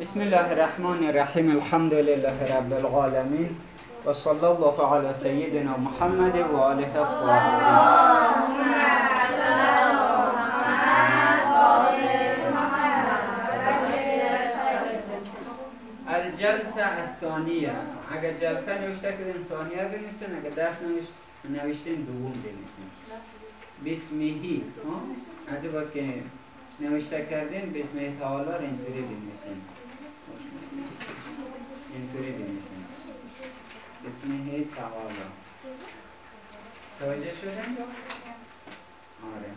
بسم الله الرحمن الرحیم الحمد لله رب العالمین و صلی الله علی سیدنا محمد و آله الطاهرین الجلسه الثانیه اگر جلسه نوشته کردین ثانیه بنویسین اگر درس نوشت نوشتین دوم بنویسین بسمهی؟ از این که نوشته کردین بسمه تعالی را اینطوری بنویسین اینطوری بنویسین بسمه تعالی. توجه شدن؟ آره.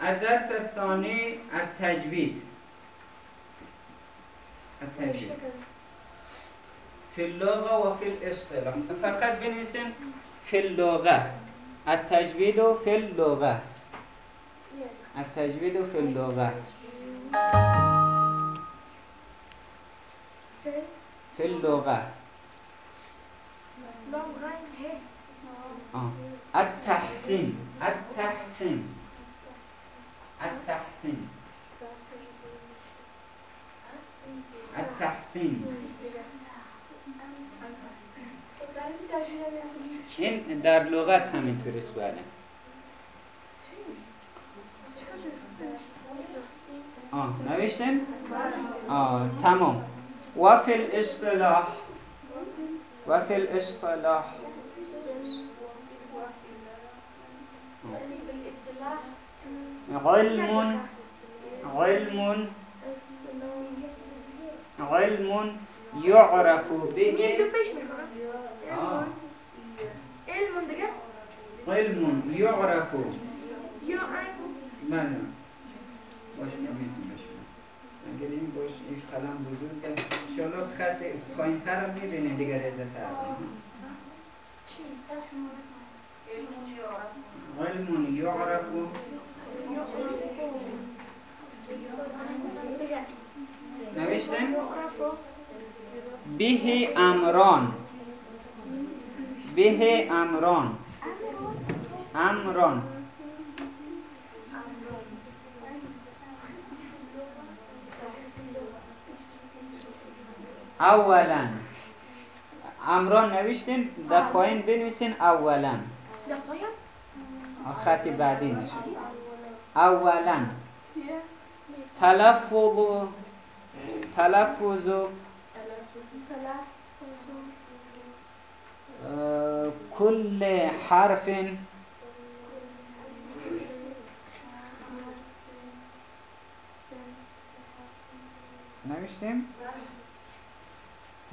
الدرس الثاني التجوید. التجوید. في اللغة وفي الاصطلاح. فقط بنویسین في اللغة. التجوید في اللغة. التجوید في اللغة في اللغة. التحسين التحسين التحسين التحسين این در لغت همینطور است بله آه نوشتن؟ آه تمام. و فی الاصطلاح. و فی الاصطلاح. علم علم علم يعرف به. آه. علم يعرف بله باش بشه اگر این باش این قلم بزرگ انشالله خط پایین تر هم می‌بینه دیگه ریزه تر علم يعرف نوشتن؟ به امران به امران امران اولا. امران نوشتین در پایین بنویسین اولا. در پایان خط بعدی نشه. اولا. تلفظ تلفظ آه، كل حرف. نوشتیم؟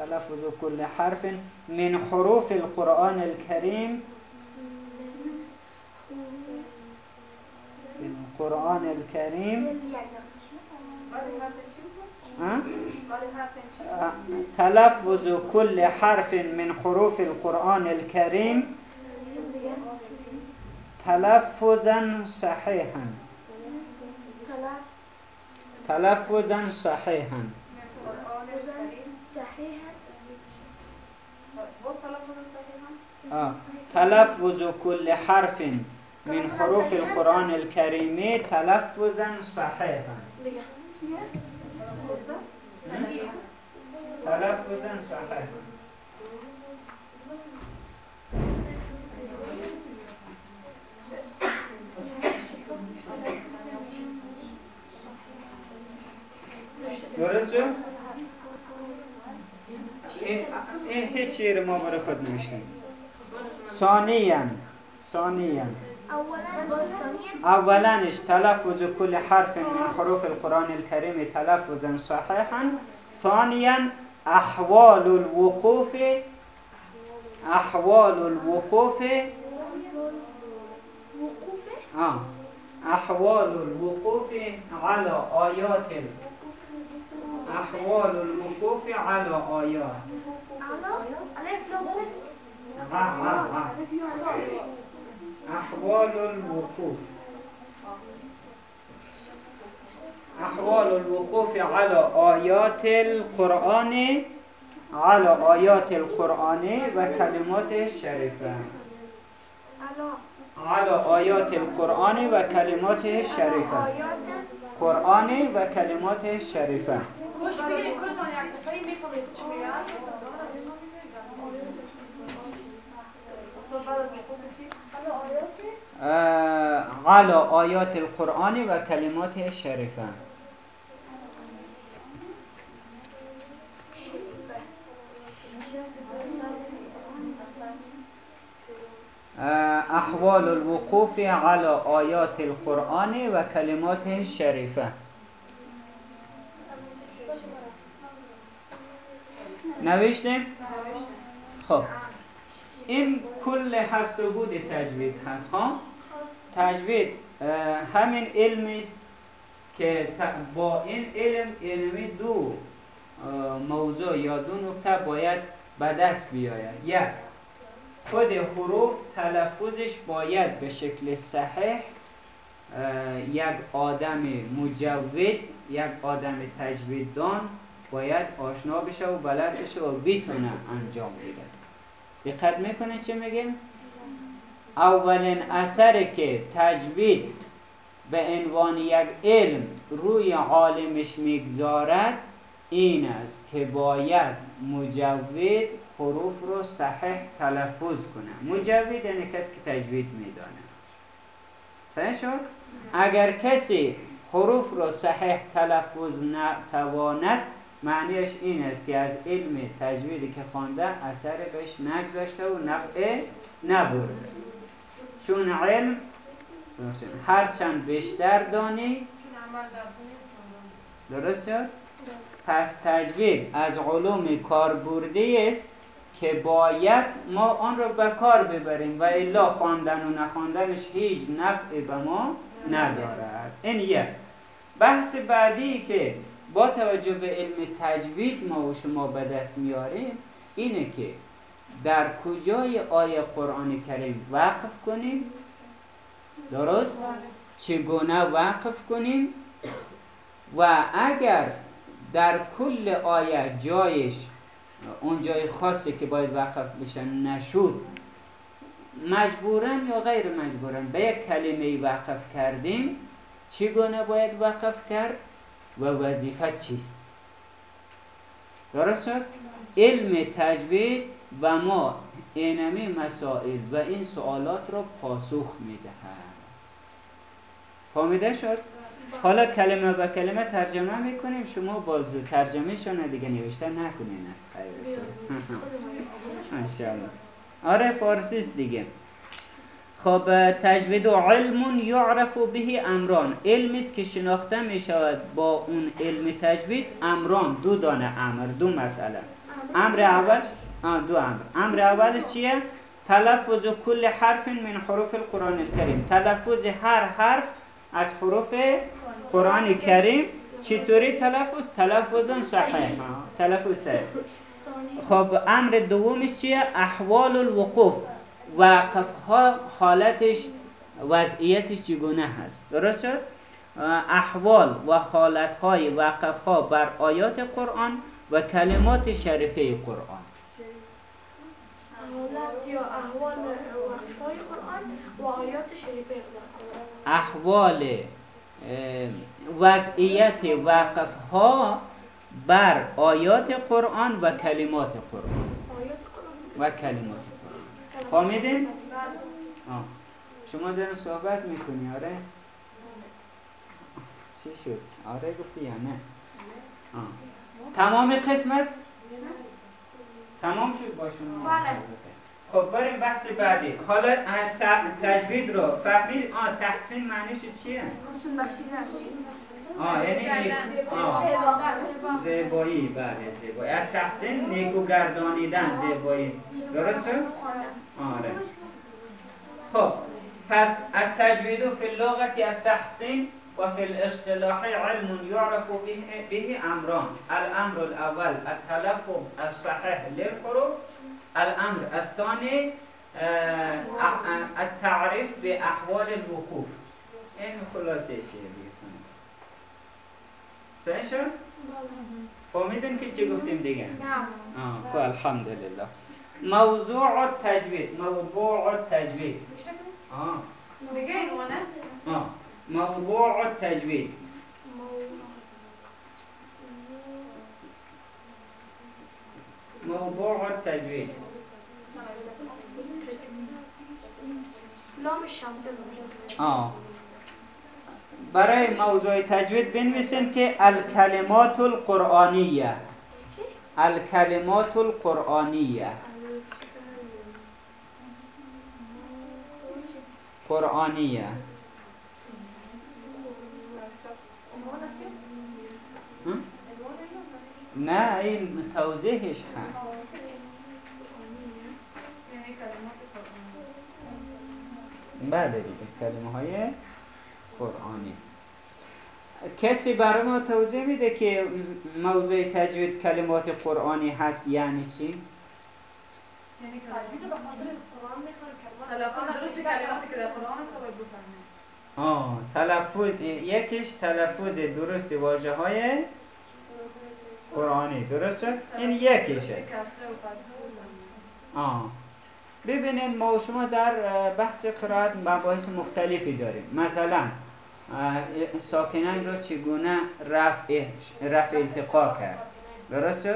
تلفظ كل حرف من حروف القرآن الكريم. القرآن الكريم؟ آه، تلفظ كل حرف من حروف القرآن الكريم. تلفظا صحيحا. تلفظا صحيحا. تلفظ كل حرف من حروف القرآن الكريم تلفظا صحيحا تلفظا صحيحا درست شد؟ این هیچ رو ما برای خود ثانیا. ثانیا. اولانش تلفظ كل حرف من حروف القرآن الكريم تلفظا صحيحا ثانيا احوال الوقوف احوال الوقوف. آه. احوال الوقوف على آيات ال- احوال الوقوف على آيات أحوال الوقوف. أحوال الوقوف على آيات القرآن على آيات القرآن وكلماته الشريفة على على آيات القرآن وكلماته الشريفة آيات القرآن و کلمات شریفه خوش بگیری کلتان یک دفعه می‌کنید چی میاد اه، على آیات القرآن و کلمات شریفه. احوال الوقوف على آیات القرآن و کلمات شریفه. نوشتیم؟ خب. این کل هست و بود تجوید هست ها؟ تجوید همین علمی است که با این علم علمی دو موضوع یا دو نکته باید به دست بیاید. یک خود حروف تلفظش باید به شکل صحیح یک آدم مجود یک آدم تجویددان باید آشنا بشه و بلد بشه و بتونه انجام بده. دقت می‌کنه چه میگیم اولین اثری که تجوید به عنوان یک علم روی عالمش می‌گذارد این است که باید مجود حروف رو صحیح تلفظ کنه. مجود یعنی کسی که تجوید میدانه صحیح شد؟ اگر کسی حروف رو صحیح تلفظ نتواند معنیش این است که از علم تجویدی که خوانده اثر بهش نگذاشته و نفع نبرده چون علم هرچند بیشتر دانی درست شد؟ پس تجوید از علوم کاربردی است که باید ما آن را به کار ببریم و الا خواندن و نخواندنش هیچ نفعی به ما ندارد. این یک. بحث بعدی که با توجه به علم تجوید ما و شما به دست میاریم اینه که در کجای آیه قرآن کریم وقف کنیم؟ درست؟ چگونه وقف کنیم؟ و اگر در کل آیه جایش اون جای خاصی که باید وقف بشه نشد مجبورا یا غیر مجبورا به یک کلمه وقف کردیم چگونه باید وقف کرد؟ و وظیفه چیست؟ درست شد؟ علم تجوید و ما اینمی مسائل و این سوالات را پاسخ می‌دهد فهمیده شد؟ حالا کلمه به کلمه ترجمه می‌کنیم. شما باز ترجمه شونه دیگه نوشته نکنین از ماشاءالله. آره فارسی است دیگه. خب تجوید و علم یعرف به امران. علمی است که شناخته می شود با اون علم تجوید. امران دو دانه امر دو مسئله. امر اول دو امر. امر اولش چیه؟ تلفظ کل حرف من حروف القرآن الکریم. تلفظ هر حرف از حروف قرآن کریم. چطوری تلفظ؟ تلفظ صحیح. تلفظ صحیح. خب امر دومش چیه؟ احوال الوقوف. وقف ها حالتش وضعیتش چگونه هست؟ درست شد؟ احوال و حالت های وقف ها بر آیات قرآن و کلمات شریفه قرآن. حالت یا احوال وقفای قرآن و آیات شریفه در قرآن. احوال وضعیت وقف ها بر آیات قرآن و کلمات قرآن. و کلمات فهمیدین؟ آه. شما دارین صحبت می‌کنی آره؟ چی شد؟ آره گفتی یا نه؟ آه. تمام قسمت؟ تمام شد با شما؟ بله. خب بریم بحث بعدی حالا تجوید رو فهمید آه تحسین معنیش چیه؟ آه یعنی. زیبایی. بله زیبایی. از تحسین نیکو گردانیدن زیبایی. درست شد؟ آره. خب پس التجوید في اللغة التحسين وفي الاصطلاح علم يعرف به, به أمران الأمر الأول التلفظ الصحيح للحروف. الأمر الثاني آه، أ- التعريف بأحوال الوقوف. این خلاصه شیه سنشه؟ فهمیدن که چی گفتیم دیگه؟ آه خب، فالحمدلله موضوع تجوید موضوع تجوید آه. دیگه اینونه؟ آه. موضوع تجوید موضوع التجويد لام شمسه. اه برای موضوع تجوید بنویسین که الکلمات القرآنیه؟ الکلمات القرآنیه قرآنیه؟ نه این توضیحش هست بله دیگه کلمه های قرآنی. کسی برای ما توضیح میده که موضوع تجوید کلمات قرآنی هست یعنی چی؟ قرآن می‌خوان تلفظ درست کلماتی که در قرآن هست بفهمید آه تلفظ یکیش تلفظ درست واژه های قرآنی. درست شد؟ این یکیشه. آه. ببینید ما شما در بحث قرائت مباحث مختلفی داریم. مثلا ساکنین را چگونه رفع رفع التقا کرد؟ درست؟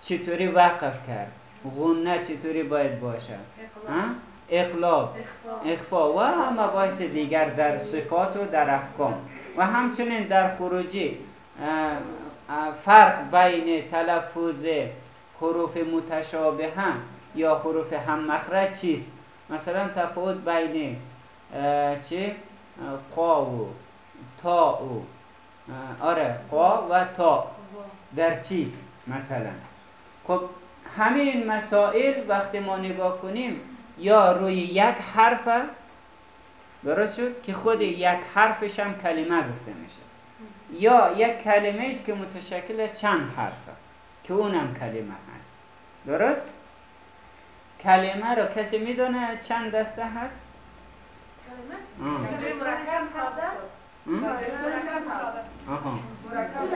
چطوری وقف کرد؟ غنه چطوری باید باشد اقلاب. اخفا. و مباحث دیگر در صفات و در احکام. و همچنین در خروجی فرق بین تلفظ حروف متشابه هم یا حروف هم مخرج چیست؟ مثلا تفاوت بین چه قا و تا و آره قا و تا در چیست مثلا؟ خب همین مسائل وقتی ما نگاه کنیم یا روی یک حرف درست شد که خود یک حرفش هم کلمه گفته میشه. یا یک کلمه است که متشکل چند حرفه که اونم کلمه هست. درست؟ کلمه رو کسی می‌دونه چند دسته هست؟ آها.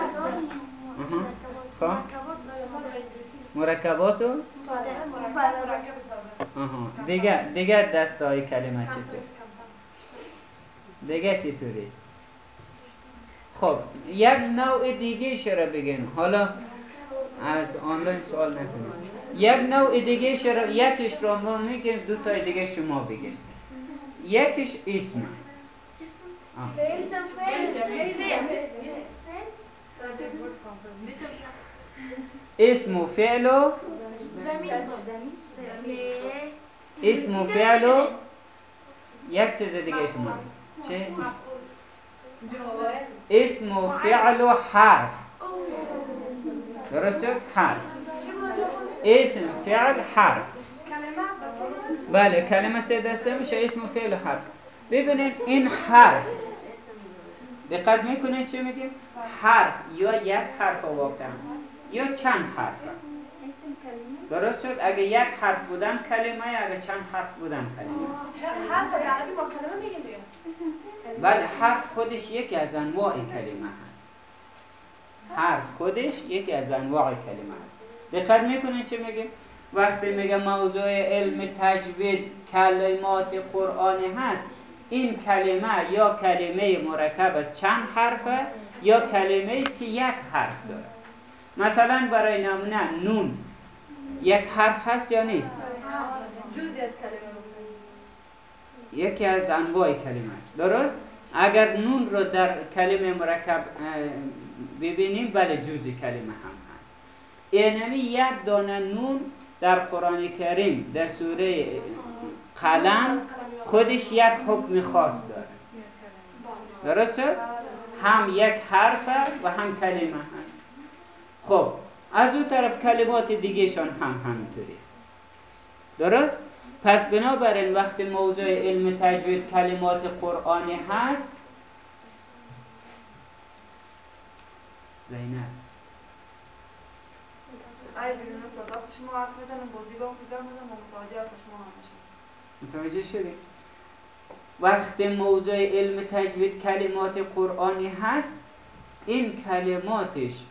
دسته خب. مرکبات ساده و ساده مرکب مرکب ساده دیگه دیگه دسته های کلمه چطور دیگه چطوریست خب یک نوع دیگه را بگین حالا از آنلاین سوال نکنید یک نوع دیگه را یکیش را ما میگیم دو تا دیگه شما بگید یکیش اسم. اسم و فعل و اسم و فعل یک چیز دیگه شما چه؟ اسم و فعل و حرف. درست شد؟ حرف. اسم فعل حرف. بله کلمه سه دسته میشه اسم و فعل و حرف. ببینید این حرف دقت می‌کنید چی میگیم؟ حرف یا یک حرف واقعا یا چند حرف؟ درست شد؟ اگه یک حرف بودن کلمه اگه چند حرف بودن کلمه. حرف در عربی ما کلمه میگیم بله حرف خودش یکی از انواع کلمه هست. حرف خودش یکی از انواع کلمه هست. دقت می‌کنید چی میگیم؟ وقتی میگه موضوع علم تجوید کلمات قرآنی هست این کلمه یا کلمه مرکب از چند حرفه یا کلمه است که یک حرف داره. مثلا برای نمونه نون یک حرف هست یا نیست؟ یکی از انواع کلمه است. درست؟ اگر نون رو در کلمه مرکب ببینیم بله جزء کلمه هم هست. اینمی یک دانه نون در قرآن کریم در سوره قلم خودش یک حکم خاص داره یک کلمه درست شد؟ هم یک حرفه و هم کلمه هست خب از اون طرف کلمات دیگهشان هم همینطوری درست؟ پس بنابراین وقتی موضوع علم تجوید کلمات قرآنی هست زینب متوجه شما نمیشم متوجه؟ وقتی موضوع علم تجوید کلمات قرآنی هست این کلماتش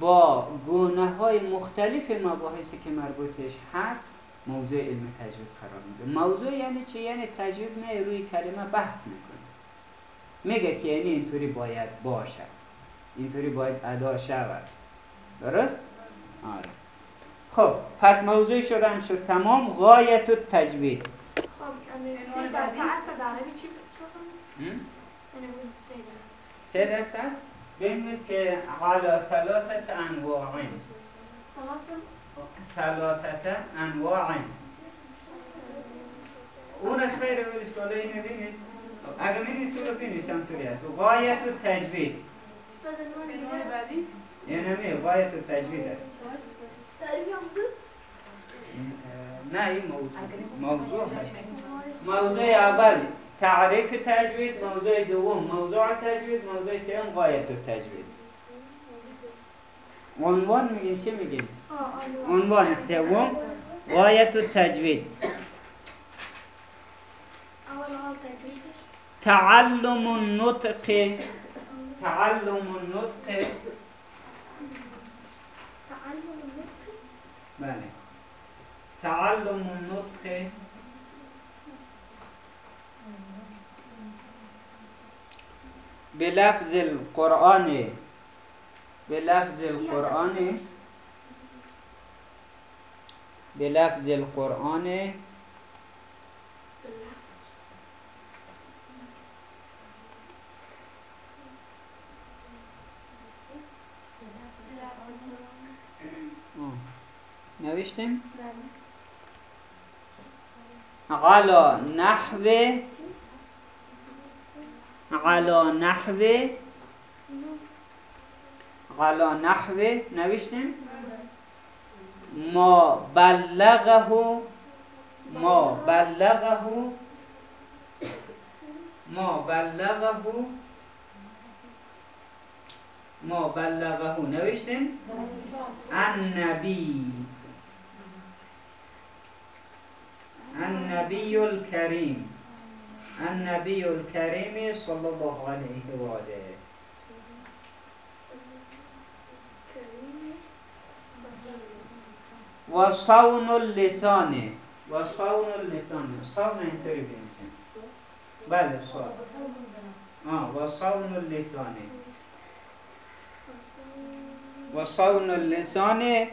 با گونه های مختلف مباحثی که مربوطش هست موضوع علم تجوید قرار میده موضوع یعنی چی؟ یعنی تجوید نه روی کلمه بحث می‌کنه میگه که یعنی اینطوری باید باشد اینطوری باید ادا شود درست؟ آره. خب پس موضوع شدن شد تمام. غایت خب؟ هم؟ یعنی بگیم سه دست. است بنویس که علا ثلاثت انواع سلاسل ثلاثت انواع اون خیر ولش کالا اینو بنویس. اگه بنویسی رو بنویس همطوری است غایت التجوید. استاد یعنی می غایت التجوید است. نه این موضوع. هست. موضوع اول تعریف تجوید موضوع دوم موضوع تجوید موضوع سوم غایت التجوید عنوان میگین چی میگین آه عنوان سوم غایت تجویدش تعلم النطق تعلم النطق تعلم النطق بله. تعلم النطق. بلفظ القرآن بلفظ القرآن بلفظ القرآن آه. نوشتیم؟ على نحو على نحو على نحو نوشتیم؟ ما بلغه ما بلغه ما بلغه ما بلغه نوشتیم. النبی. النبی الكریم النبی الكریم صلی الله علیه و آله و صون اللسان. و صون اللسان. صون اینطوری بنویسیم. بله صون. آه و صون اللسان. و صون اللسان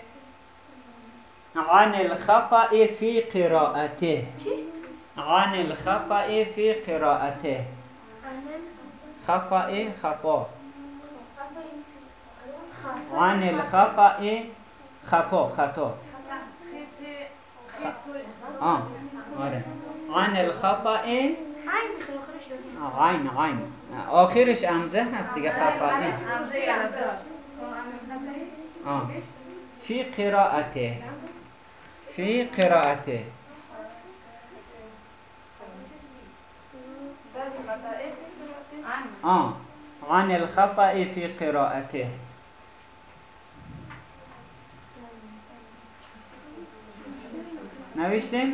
عن الخطأ في قراءته؟ عن الخطأ في قراءته. خطأ خطا خطا عن الخطأ خطا خطا. آه آره. عن الخطأ عین عین. آخرش امزه هست دیگه خطأ خب آه. في قراءته. في قراءته آه. عن الخطأ في قراءته نوشتم؟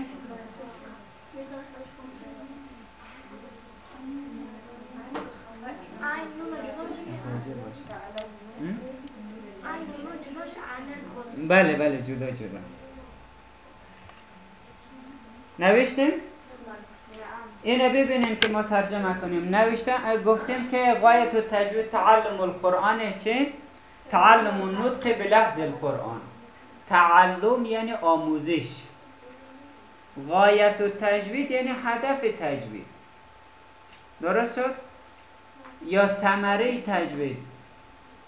بله بله جدا جدا نوشتیم؟ اینو ببینیم که ما ترجمه کنیم نوشتم گفتیم که غایت و تجوید تعلم القرآن چه؟ تعلم النطق بلفظ القرآن تعلم یعنی آموزش غایت و تجوید یعنی هدف تجوید درست شد؟ یا ثمره تجوید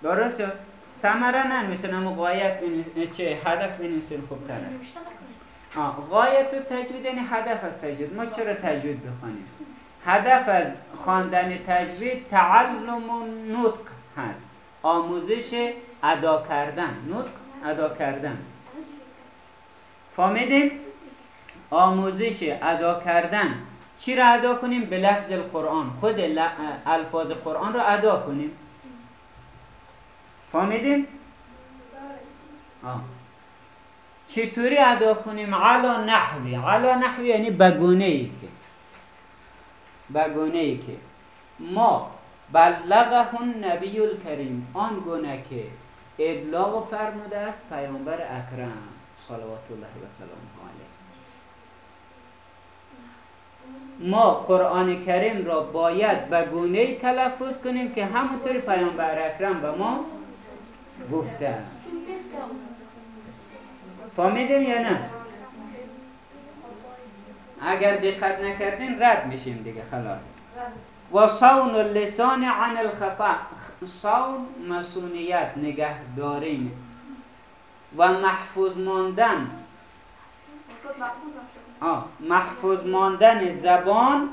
درست شد؟ ثمره ننویسن اما غایت چه هدف بنویسن خوبتر است غایت و تجوید یعنی هدف از تجوید. ما چرا تجوید بخوانیم؟ هدف از خواندن تجوید تعلم و نطق هست. آموزش ادا کردن. نطق ادا کردن. فهمیدیم؟ آموزش ادا کردن. چی را ادا کنیم؟ به لفظ القرآن. خود الفاظ قرآن را ادا کنیم. فهمیدیم؟ آه. چطوری ادا کنیم؟ علا نحوی. علا نحوی یعنی بگونه ای که. بگونه ای که. ما بلغه النبی الکریم. آن گونه که ابلاغ فرموده است پیامبر اکرم صلوات الله و سلامه علیه. ما قرآن کریم را باید به گونه تلفظ کنیم که همونطور پیامبر اکرم به ما گفته فهمیدین یا نه؟ اگر دقت نکردین رد میشیم دیگه خلاص. و صون اللسان عن الخطا صون مسونیت نگهداری و محفوظ ماندن. آه، محفوظ ماندن زبان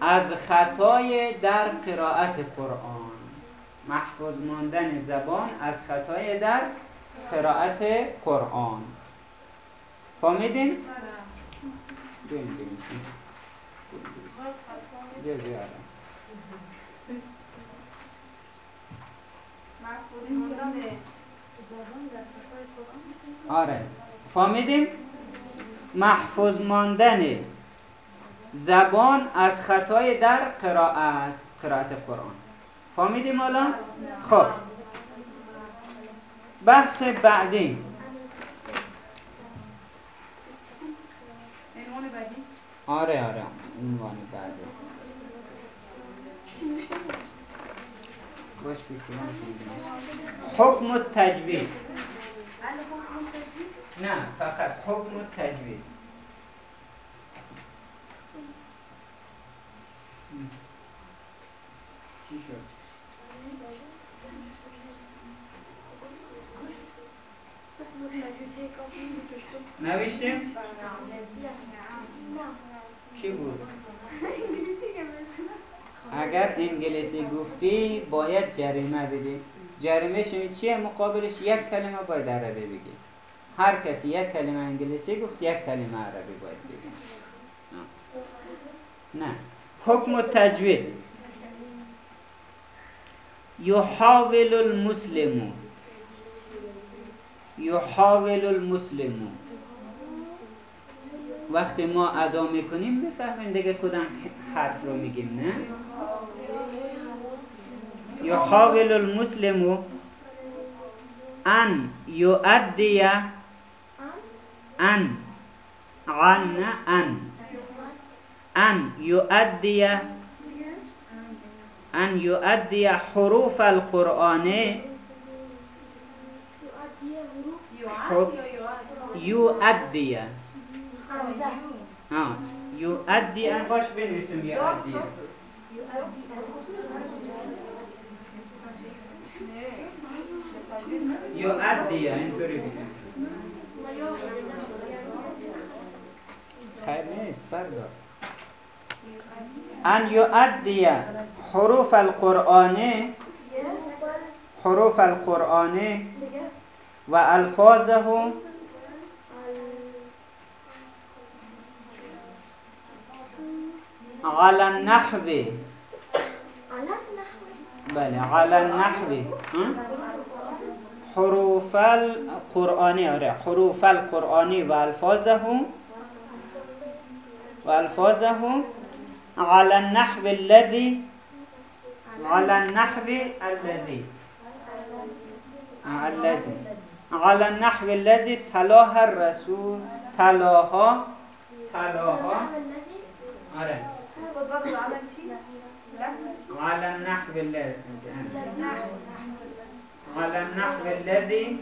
از خطای در قرائت قرآن. محفوظ ماندن زبان از خطای در قرائت قرآن. فهمیدین؟ بیا اینجا میشین. بیا بیارم آره فهمیدیم؟ محفوظ ماندن زبان از خطای در قرائت قرائت قرآن فهمیدیم حالا؟ خب بحث بعدی آره آره. عنوان بعدی باش حکم التجوید. بله حکم تجوید نه فقط حکم التجوید. چی شد؟ تجوید نوشتیم؟ کی بود؟ اگر انگلیسی گفتی باید جریمه بدی. جریمهش این چیه؟ مقابلش یک کلمه باید عربی بگی. هر کسی یک کلمه انگلیسی گفت یک کلمه عربی باید بگی. نه. حکم التجوید یحاول المسلم. یحاول المسلم. وقتی ما ادا می‌کنیم می‌فهمین دیگه کدام حرف رو میگیم نه؟ يحاول المسلم أن يؤدي أن عن أن أن يؤدي أن يؤدي حروف القرآن. يؤدي آه. يؤدي أن باش بنویسم يؤدي يؤدي اینطوری يوحي خیر نیست بردار أن يؤدي حروف القرآن. حروف القرآن. وألفاظه على على النحو. بله على النحو؟ حروف القرآن آره. حروف القرآن وألفاظه وألفاظه على النحو الذي على النحو الذي. الذي. على النحو الذي تلاها الرسول تلاها تلاها. آره. على چی لحن على النحو الذي على النحو الذي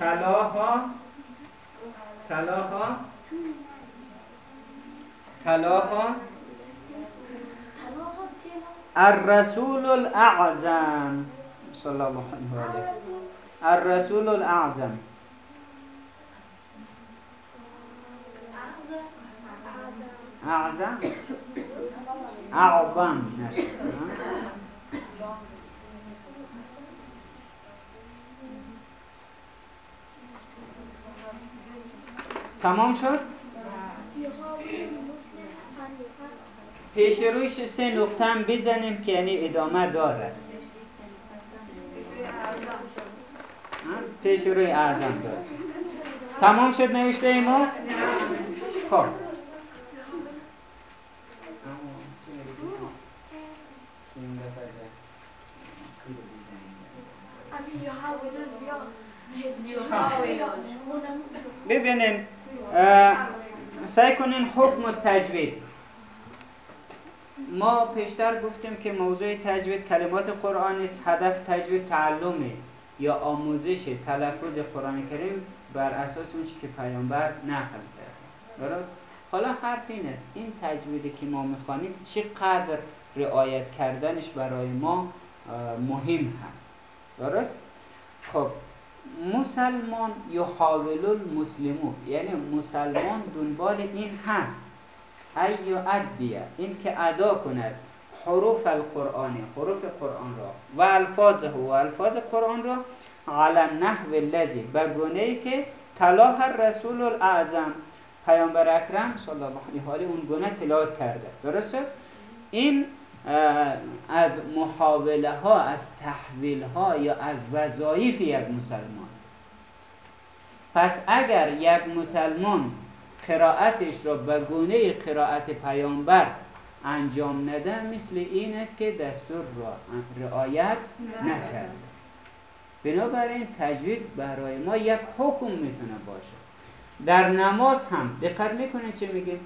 تلاها تلاها تلاها تلاها تلا الرسول الأعظم. صلى الله عليه وسلم. الرسول الرسول الأعظم. أعظم. أعظم تمام شد؟ پیش رویش سه نقطه هم بزنیم که یعنی ادامه دارد؟ پیش روی اعظم دارد تمام شد نوشته ما؟ خب ببینین اه، سعی کنین حکم تجوید. ما پیشتر گفتیم که موضوع تجوید کلمات قرآن است هدف تجوید تعلمه یا آموزش تلفظ قرآن کریم بر اساس اون که پیامبر نقل کرده درست؟ حالا حرف این است این تجویدی که ما می‌خوانیم چقدر رعایت کردنش برای ما مهم هست. درست؟ خب مسلمان یحاول المسلمون. یعنی مسلمان دنبال این هست. ای ادیه این که ادا کند حروف القرآنی حروف قرآن را. و الفاظه و الفاظ قرآن را على نحو به ای که تلاح رسول الاعظم. پیامبر اکرم صلی الله علیه و آله اون گونه تلاوت کرده. درسته؟ این از محاوله ها از تحویل ها یا از وظایف یک مسلمان. پس اگر یک مسلمان قرائتش را به گونه قرائت پیامبر انجام نده مثل این است که دستور را رعایت نکرده. بنابراین تجوید برای ما یک حکم می‌تونه باشه. در نماز هم دقت می‌کنید چه میگیم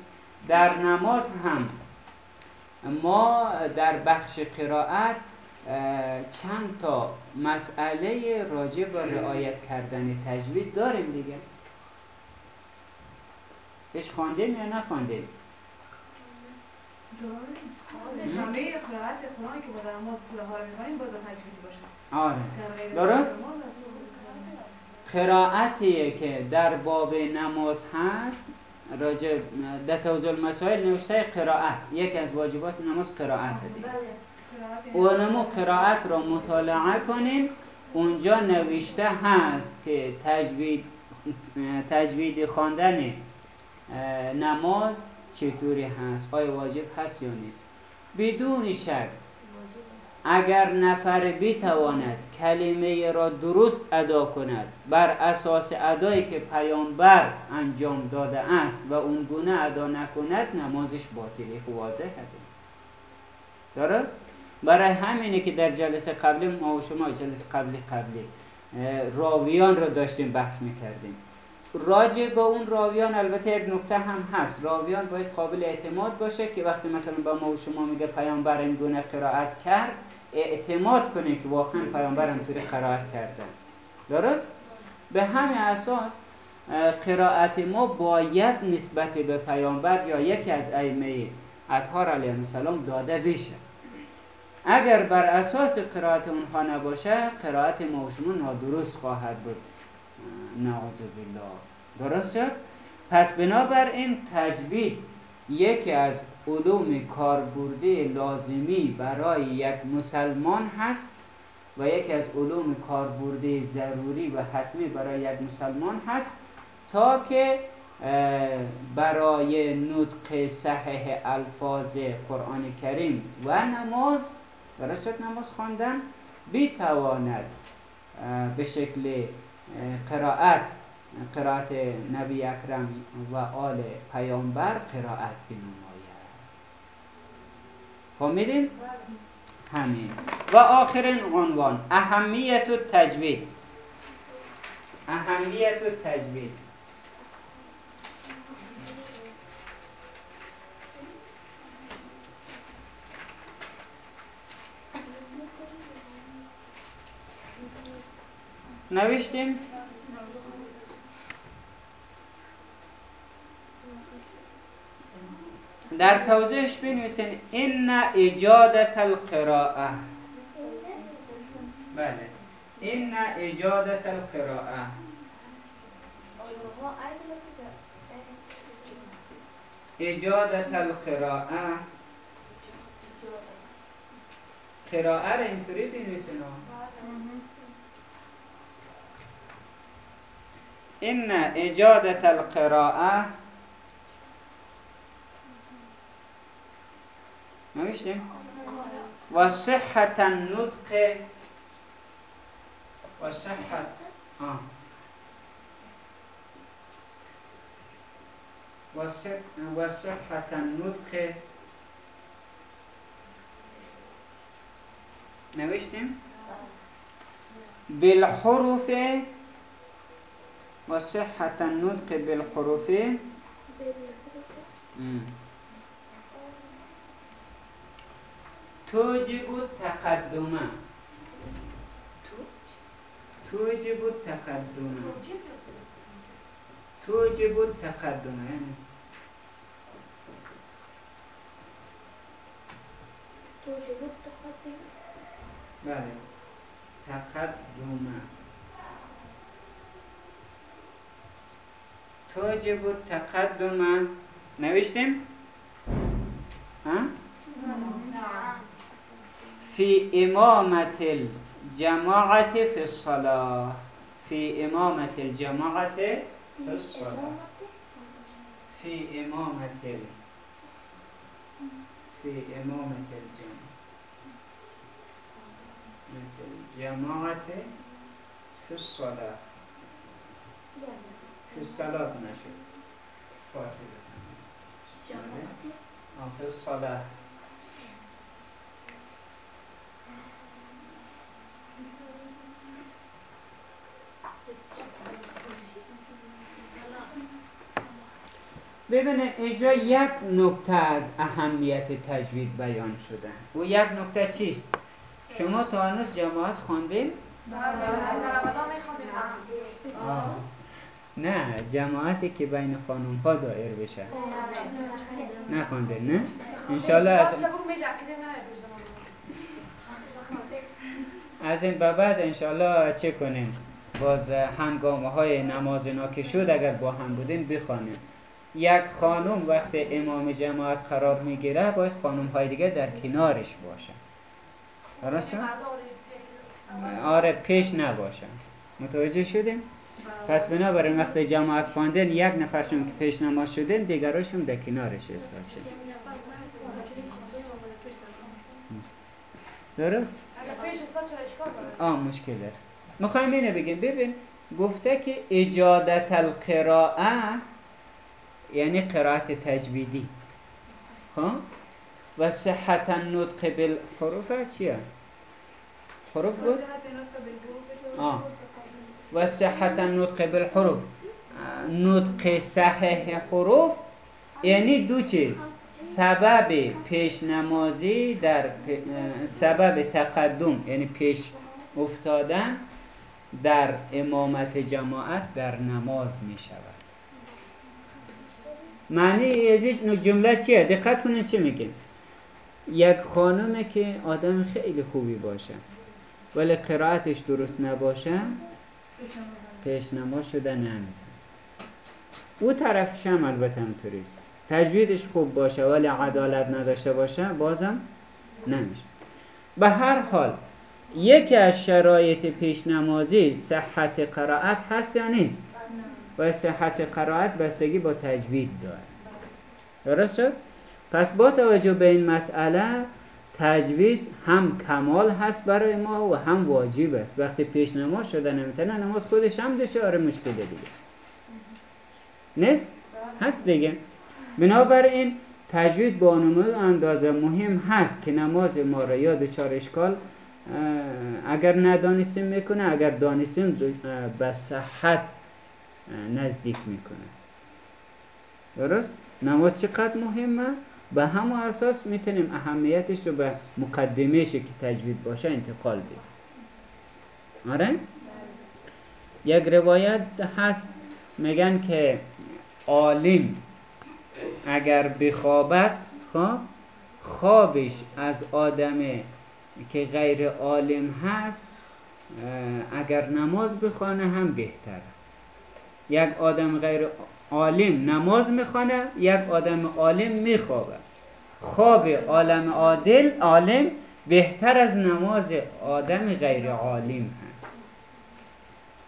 در نماز هم ما در بخش قرائت چند تا مسئله راجع به رعایت کردن تجوید داریم دیگه. هیچ خواندیم یا نخواندیم؟ همه قرائت قرآن که با نماز سوره ها رو می‌خوانیم باید تجوید باشه. آره. درست؟ قرائتی که در باب نماز هست راجع در توضیح مسائل نوشته قرائت. یکی از واجبات نماز قرائت دیگه. علما قرائت را مطالعه کنین اونجا نوشته هست که تجوید تجوید خواندن نماز چطوری هست؟ آیا واجب هست یا نیست؟ بدون شک اگر نفر بتواند کلمه را درست ادا کند بر اساس ادایی که پیامبر انجام داده است و اون گونه ادا نکند نمازش باطلی واضح هست درست؟ برای همینه که در جلسه قبلی ما و شما جلسه قبلی قبلی راویان را داشتیم بحث می‌کردیم. راجع به اون راویان البته یک نکته هم هست. راویان باید قابل اعتماد باشه که وقتی مثلا با ما و شما میگه پیامبر این گونه قرائت کرد اعتماد کنه که واقعا پیامبر همطوری قرائت کرده. درست؟ به همین اساس قرائت ما باید نسبت به پیامبر یا یکی از ائمه اطهار علیه السلام داده بشه. اگر بر اساس قرائت اونها نباشه قرائت شما نادرست خواهد بود نعوذ بالله درست شد؟ پس بنابراین تجوید یکی از علوم کاربردی لازمی برای یک مسلمان هست و یکی از علوم کاربردی ضروری و حتمی برای یک مسلمان هست تا که برای نطق صحیح الفاظ قرآن کریم و نماز درست نماز خواندن بیتواند به شکل قرائت قرائت نبی اکرم و آل پیامبر قرائت بنماید. فهمیدیم؟ همین. و آخرین عنوان اهمیت تجوید اهمیت تجوید نوشتیم؟ در توضیحش بنویسین این اجادت القراءه بله. این اجادت القراءه اجادت القراءه قراءه را اینطوری بنویسین. إن إجادة القراءة ما بيشتم وصحة النطق وصحة آه. وصحة النطق نوشتم آه. بالحروف و صحت النطق بالحروف. توجب التقدم. توجب التقدم. توجب التقدم. یعنی توجب التقدم. بله. تقدم. توجب التقدم. نوشتیم؟ ها؟ في إمامة الجماعة في الصلاة. في إمامة الجماعة في الصلاة. في إمامة ال... في إمامة الجماعة الجماعة في الصلاة. الصلاة ماشي فاصلة آه، في الصلاة ببینید اینجا یک نکته از اهمیت تجوید بیان شده و یک نکته چیست؟ شما تا هنوز جماعت خواندین؟ آه. نه جماعتی که بین خانم ها دایر بشه. نخوندین نه؟ انشالله از, از این به بعد انشالله چه کنیم؟ باز هنگامه های نماز شد اگر با هم بودین بخوانیم. یک خانم وقت امام جماعت قرار می‌گیره باید خانم های دیگه در کنارش باشن درست آره پیش نباشن متوجه شدیم؟ پس بنابراین وقت جماعت خواندن یک نفرشون که پیش نماز شدن دیگراشون در کنارش استاد شد درست؟ آه مشکل است. می‌خوایم اینو بگیم. ببین گفته که اجادت القراءه یعنی قرائت تجویدی. ها و صحت النطق بالحروف چیه؟ حروف بود؟ آه. و صحت النطق بالحروف. نطق صحیح حروف یعنی دو چیز. سبب پیش نمازی در سبب تقدم یعنی پیش افتادن در امامت جماعت در نماز می شود. معنی از این جمله چیه؟ دقت کنید چی میگیم یک خانمه که آدم خیلی خوبی باشه ولی قرائتش درست نباشه پیش نماز شده نمی‌تونه. او طرفش هم البته همطوریست تجویدش خوب باشه ولی عدالت نداشته باشه بازم نمیشه. به هر حال یکی از شرایط پیش نمازی صحت قرائت هست یا نیست؟ و صحت قرائت بستگی با تجوید داره. درست شد؟ پس با توجه به این مسئله تجوید هم کمال هست برای ما و هم واجب است وقتی پیش نماز شده نمی‌تونه نماز خودش هم آره مشکل دیگه نیست؟ هست دیگه بنابراین تجوید با اندازه مهم هست که نماز ما را یا دچار اشکال اگر ندانستیم می‌کنه اگر دانستیم به صحت نزدیک می‌کنه درست؟ نماز چقدر مهمه؟ به همون اساس می‌تونیم اهمیتش رو به مقدمهش که تجوید باشه انتقال بدیم آره؟ یک روایت هست میگن که عالم اگر بخوابت خواب خوابش از آدم که غیر عالم هست اگر نماز بخوانه هم بهتره یک آدم غیر عالم نماز می‌خوانه یک آدم عالم میخوابه. خواب عالم عادل عالم بهتر از نماز آدم غیر عالم هست.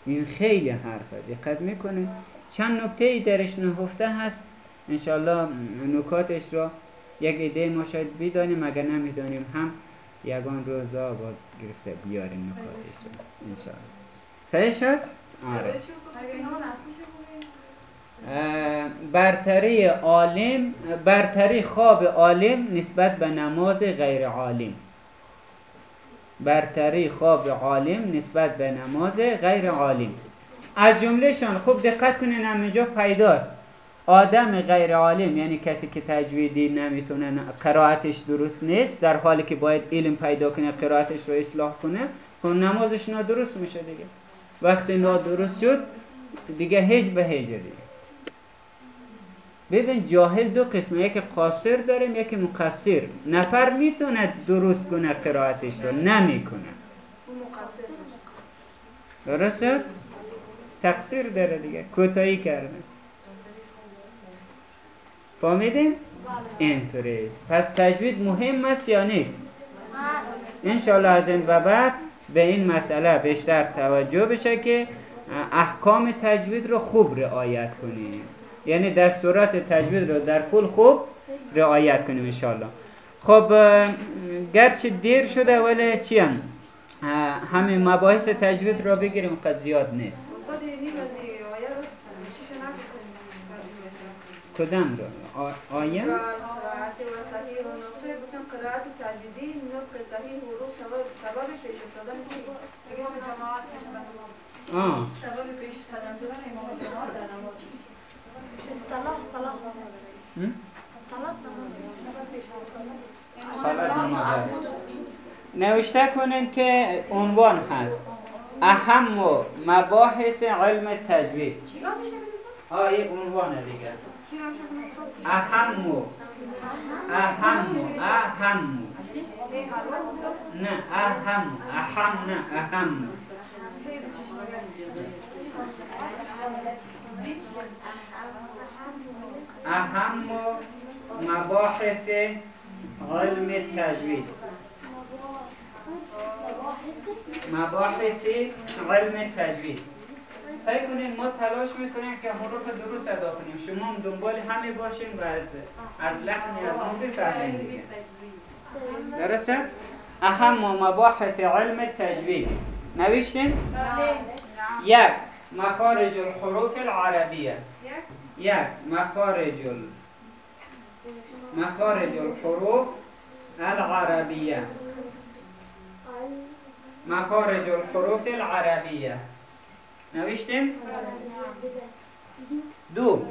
این خیلی حرفه. دقت می‌کنه چند نکته ای درش نهفته هست. انشالله نکاتش را یک ایده ما شاید بدانیم اگر نمی‌دانیم هم یگان روزا باز گرفته بیاریم نکاتش رو. انشالله سعی شد؟ آره. برتری عالم برتری خواب عالم نسبت به نماز غیر عالم. برتری خواب عالم نسبت به نماز غیر عالم. از جملهشان خوب دقت کنین همینجا پیداست. آدم غیر عالم یعنی کسی که تجویدی نمی‌تونه قرائتش درست نیست در حالی که باید علم پیدا کنه قرائتش رو اصلاح کنه خب نمازش نادرست میشه دیگه. وقتی نادرست شد دیگه هیچ به هیچ دیگه. ببین جاهل دو قسمه یکی قاصر داریم یکی مقصر نفر می‌تونه درست کنه قرائتش رو نمی‌کنه درسته؟ تقصیر داره دیگه کوتاهی کرده فهمیدین؟ بله اینطوری پس تجوید مهم است یا نیست؟ انشالله از این به بعد به این مسئله بیشتر توجه بشه که احکام تجوید رو خوب رعایت کنیم یعنی دستورات تجوید رو در کل خوب رعایت کنیم انشالله خب گرچه دیر شده ولی چی هم؟ همین مباحث تجوید رو بگیریم قد زیاد نیست. کدام رو؟ آیه؟ قرائت تجویدی نطق صحیح حروف سبب شدن چی؟ آه. سبب پیش قدم شدن امام جماعت در نماز اصطلاح صلاح نوشته کنین که عنوان هست اهم و مباحث علم تجوید چیکار میشه آه یه عنوانه دیگه؟ اهم و اهم و اهم نه اهم اهم نه اهم اهم مباحث علم تجوید. مباحث علم تجوید. سعی کنیم ما تلاش می‌کنیم که حروف درست ادا کنیم. شما هم دنبال همه باشین و از از لحن از دیگه. درسته؟ اهم مباحث علم تجوید. نوشتیم؟ یک مخارج الحروف العربیه. یک مخارج ال... مخارج الحروف العربیه. مخارج الحروف العربیه. نوشتیم؟ دو.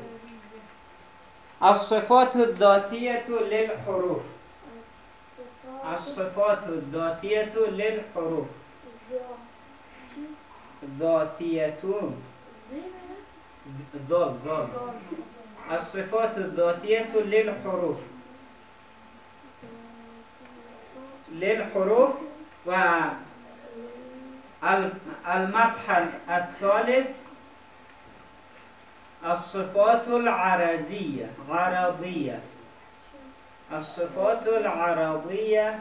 الصفات الذاتية للحروف. الصفات الذاتية للحروف. ذاتية ضاد ضاد الصفات الذاتية للحروف. للحروف و ال- المبحث الثالث الصفات العرزية عرضية. الصفات العرضية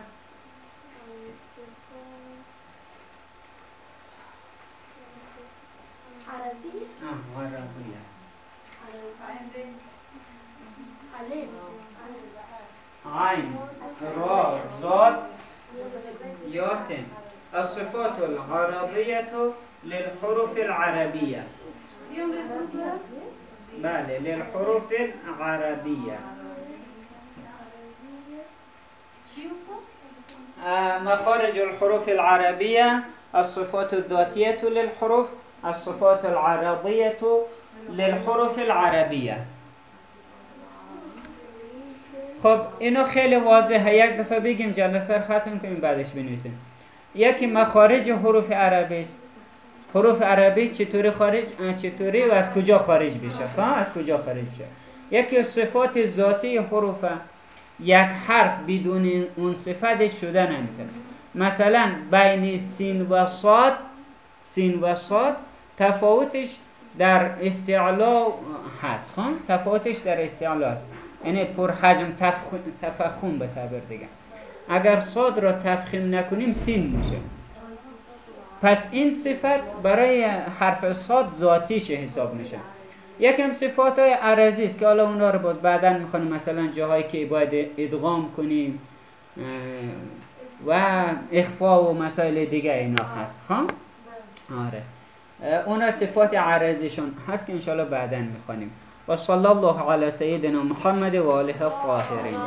عرزي آه عرضية عليم عين را ذات ياتم الصفات العرضية للحروف العربية بله للحروف العربية؟ آه، مخارج الحروف العربية الصفات الذاتية للحروف الصفات العرضية للحروف العربية خب اینو خیلی واضحه. یک دفعه بگیم جلسه رو ختم کنیم بعدش بنویسیم. یکی مخارج حروف عربی است. حروف عربی چطوری خارج؟ چطوری؟ و از کجا خارج بشه ها از کجا خارج بشه یکی صفات ذاتی حروف یک حرف بدون اون صفت شده نمی‌تونه مثلا بین سین و صاد سین و صاد تفاوتش در استعلا هست. خب تفاوتش در استعلا هست. یعنی پر حجم تفخ- تفخم به تعبیر دیگه. اگر صاد را تفخیم نکنیم سین میشه. پس این صفت برای حرف صاد ذاتیش حساب میشه. یکم صفات های عرضی است که حالا اونا رو باز بعدا می‌خوانیم. مثلا جاهایی که باید ادغام کنیم و اخفا و مسائل دیگه اینا هست. خب؟ آره. اونا صفات عرضیشون هست که انشالله بعدا می‌خوانیم. وصلى الله على سيدنا محمد وآله الطاهرين